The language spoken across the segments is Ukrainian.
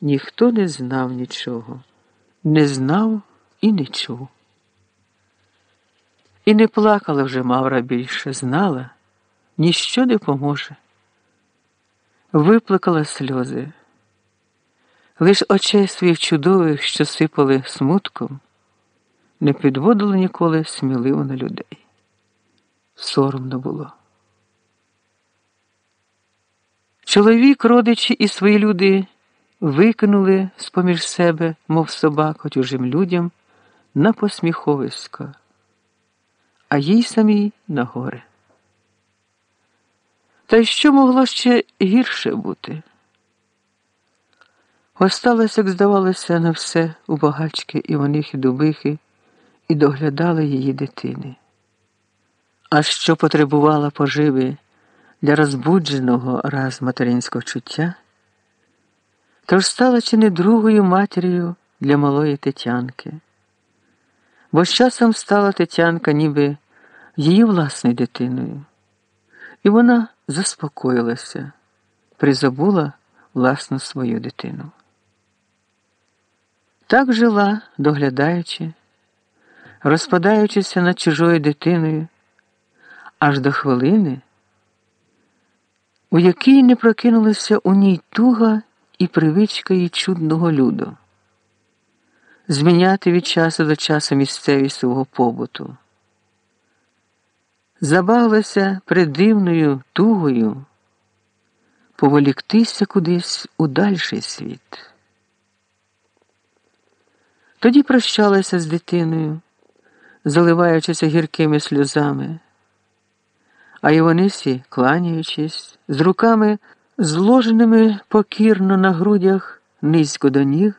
ніхто не знав нічого, не знав і не чув. І не плакала вже Мавра більше, знала, ніщо не поможе. Виплакала сльози. Лиш очей своїх чудових, що сипали смутком, не підводила ніколи сміливо на людей. Соромно було. Чоловік, родичі і свої люди викинули з поміж себе, мов собаку, чужим людям, на посміховисько, а їй самій на горе. Та й що могло ще гірше бути? Осталось, як здавалося, на все у багачки і вонихи дубихи, і доглядали її дитини. А що потребувала поживи для розбудженого раз материнського чуття, тож стала чи не другою матір'ю для малої Тетянки, бо з часом стала Тетянка ніби її власною дитиною, і вона заспокоїлася, призабула власну свою дитину. Так жила, доглядаючи, розпадаючися над чужою дитиною, аж до хвилини, у якій не прокинулася у ній туга і привичка її чудного люду, зміняти від часу до часу місцевість свого побуту. Забавилася придивною тугою поволіктися кудись у дальший світ. Тоді прощалася з дитиною, заливаючися гіркими сльозами, а Іванисі, кланяючись, з руками, зложеними покірно на грудях низько до ніг,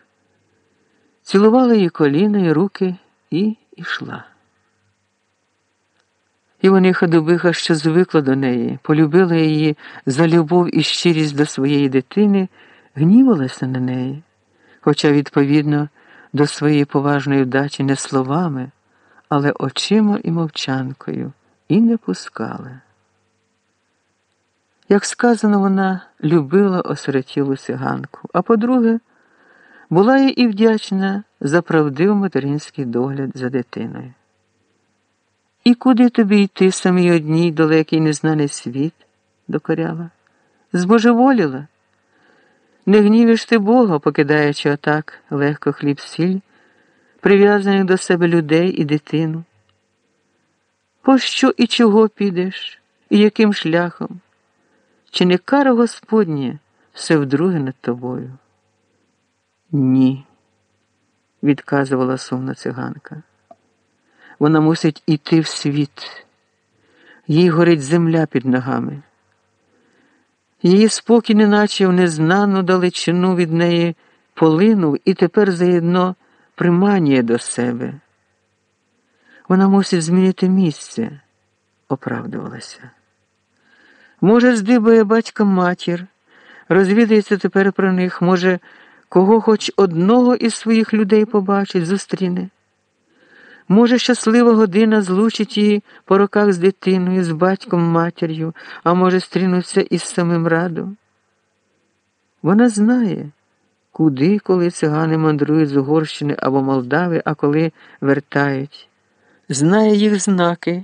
цілувала її коліна і руки і йшла. Іваниха Дубиха, що звикла до неї, полюбила її за любов і щирість до своєї дитини, гнівалася на неї, хоча, відповідно, до своєї поважної вдачі не словами, але очима і мовчанкою, і не пускали. Як сказано, вона любила осиротілу циганку, а по-друге, була їй і вдячна за правдивий материнський догляд за дитиною. І куди тобі йти самій одній далекий незнаний світ? докоряла, збожеволіла. Не гнівиш ти Бога, покидаючи отак легко хліб сіль, прив'язаних до себе людей і дитину. По що і чого підеш, і яким шляхом? Чи не кара Господня все вдруге над тобою? Ні, відказувала сумна циганка. Вона мусить іти в світ, їй горить земля під ногами. Її спокій, неначе в незнану далечину від неї полинув і тепер заєдно приманює до себе. Вона мусить змінити місце, оправдувалася. Може, здибає батька матір, розвідається тепер про них, може, кого хоч одного із своїх людей побачить, зустріне. Може, щаслива година злучить її по роках з дитиною, з батьком матір'ю, а може, стрінуться із самим радом. Вона знає, куди, коли цигани мандрують з Угорщини або Молдави, а коли вертають, знає їх знаки,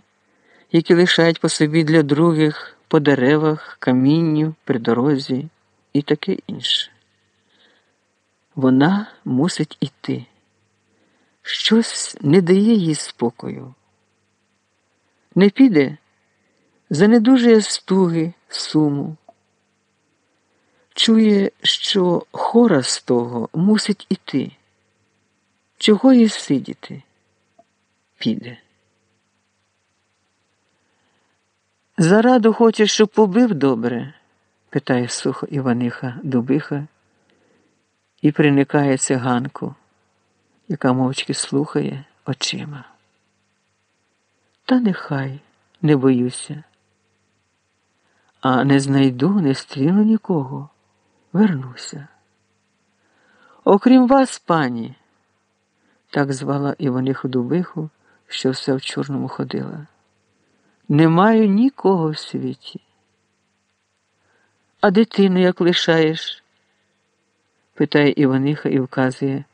які лишають по собі для других по деревах, камінню, при дорозі і таке інше. Вона мусить іти. Щось не дає їй спокою. Не піде, занедужує стуги, суму. Чує, що хора з того мусить іти. Чого їй сидіти? Піде. Зараду хочеш, щоб побив добре? питає сухо Іваниха Дубиха і приникає циганку яка мовчки слухає очима. Та нехай не боюся, а не знайду, не стріну нікого, вернуся. Окрім вас, пані, так звала Івани Худобиху, що все в чорному ходила. Не маю нікого в світі. А дитину як лишаєш? питає Іваниха і вказує